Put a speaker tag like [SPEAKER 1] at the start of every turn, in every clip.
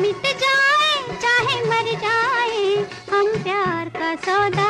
[SPEAKER 1] मिट जाए चाहे मर जाए हम प्यार का सौदा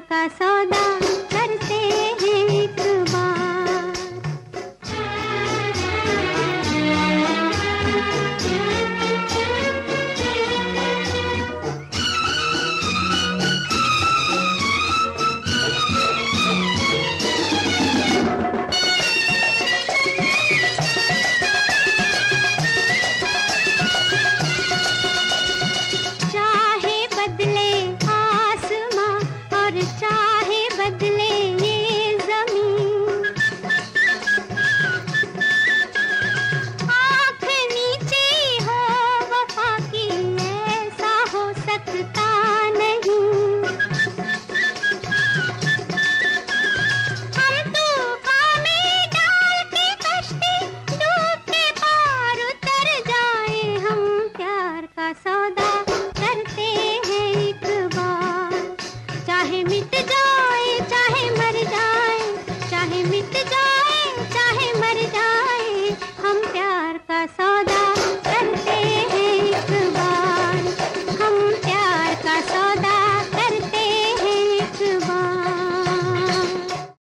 [SPEAKER 1] का सौदा।